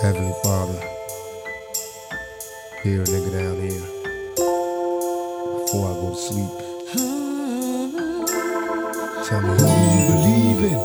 Heavenly Father, here, nigga down here. Before I go to sleep, tell me who do you believe in?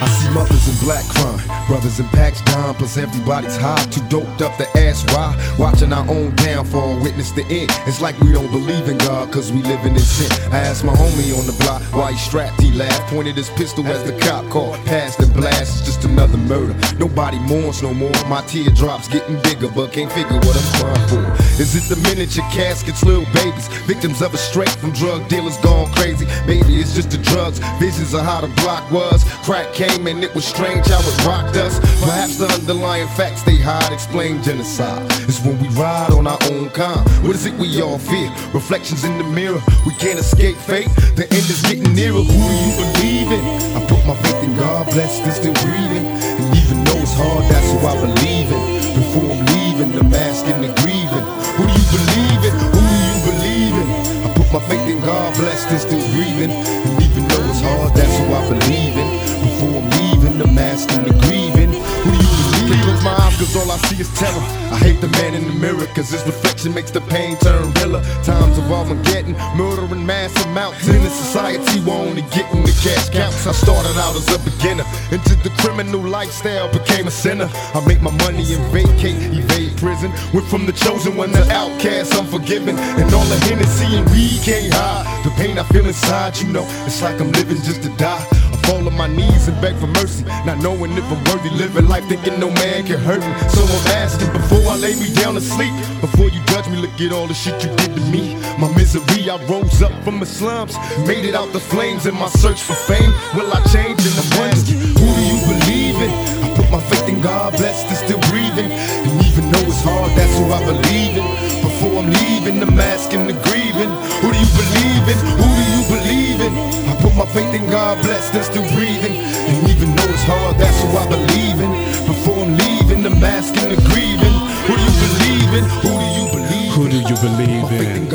I see mothers in black crime, brothers in packs down, plus everybody's high, too doped up to ask why. Watching our own downfall, witness the end. It's like we don't believe in God, cause we living in sin. I asked my homie on the block why he strapped, he laughed, pointed his pistol as the cop called, passed the blast. It's just another murder. Nobody mourns no more. My teardrops getting bigger, but can't figure what I'm crying for. Is it the miniature caskets, little babies, victims of a straight from drug dealers gone crazy? Maybe it's just the drugs, visions of how the block was. Crack came and it was strange how it rocked us. Perhaps the underlying facts they hide explain genocide. It's when we ride on our own kind. What is it we all fear? Reflections in the mirror, we can't escape fate. The end is getting nearer. Who do you believe in? I put my faith in God, blessed and still breathing. Even though it's hard, that's who I believe in. Before I'm leaving, the mask and the grieving. Who do you believe in? Who do you believe in? I put my faith in God, blessed and still breathing. And even though it's hard, that's who I believe in. Before I'm leaving, the mask and the grieving. Who do you believe in? Close my eyes, cause all I see is terror. I hate the man in the mirror, cause his reflection makes the pain turn realer. Times of Armageddon, murdering mass amounts. In a society, we're only getting the cash counts. I started out as a beginner, into the criminal lifestyle, became a sinner. I make my money and vacate, evade prison. Went from the chosen one to outcast, unforgiven. And all the Hennessy and weed can't hide. The pain I feel inside, you know, it's like I'm living just to die. Fall on my knees and beg for mercy, not knowing if I'm worthy living life, thinking no man can hurt me. So I'm asking before I lay me down to sleep, before you judge me, look at all the shit you did to me. My misery, I rose up from the slums, made it out the flames in my search for fame. Will I change in the wonder? Who do you believe in? I put my faith in God, blessed and still breathing. And even though it's hard, that's who I believe in. Before I'm leaving, the mask and the grieving. Who do you believe in? Who do you believe in? My faith in God, blessed and still breathing. And even though it's hard, that's who I believe in. Before I'm leaving, the mask and the grieving. Who do you believe in? Who do you believe Who do you My believe in?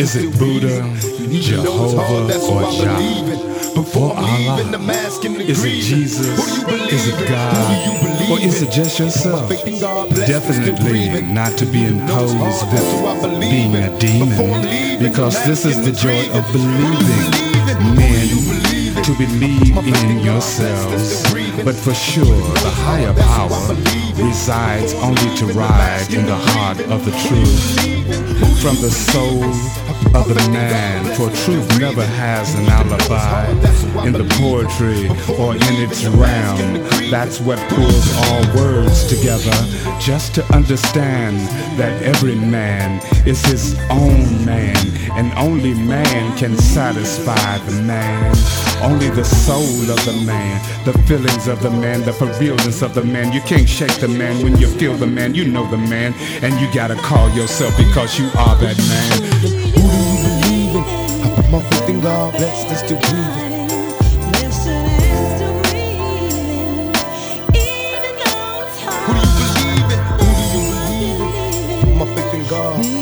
Is it Buddha, breathing. And even though it's hard, Jehovah, or I Jah? believe in. Before Or leaving, Allah? the mask and the Is it. Jesus? Who do you believe Is it in? Who do God? you believe Or is it just yourself? My faith in God, blessed and still Definitely not to be imposed hard, that's who I with believe being in. a demon, because this is the joy of Who do you believing. Believe in? Who do Men you believe in? to believe in God, blessed and yourselves, but for sure the higher That's who I power resides only to ride in the heart of the truth. From the soul of the man, for truth never has an alibi in the poetry or in its realm. That's what pulls all words together, just to understand that every man is his own man, and only man can satisfy the man. Only the soul of the man, the feelings of the man, the for realness of the man. You can't shake the man when you feel the man. You know the man, and you gotta call yourself because you are that man. My faith in God, blessed and still breathing. Who do you believe in? Who do you believe in? My faith in God.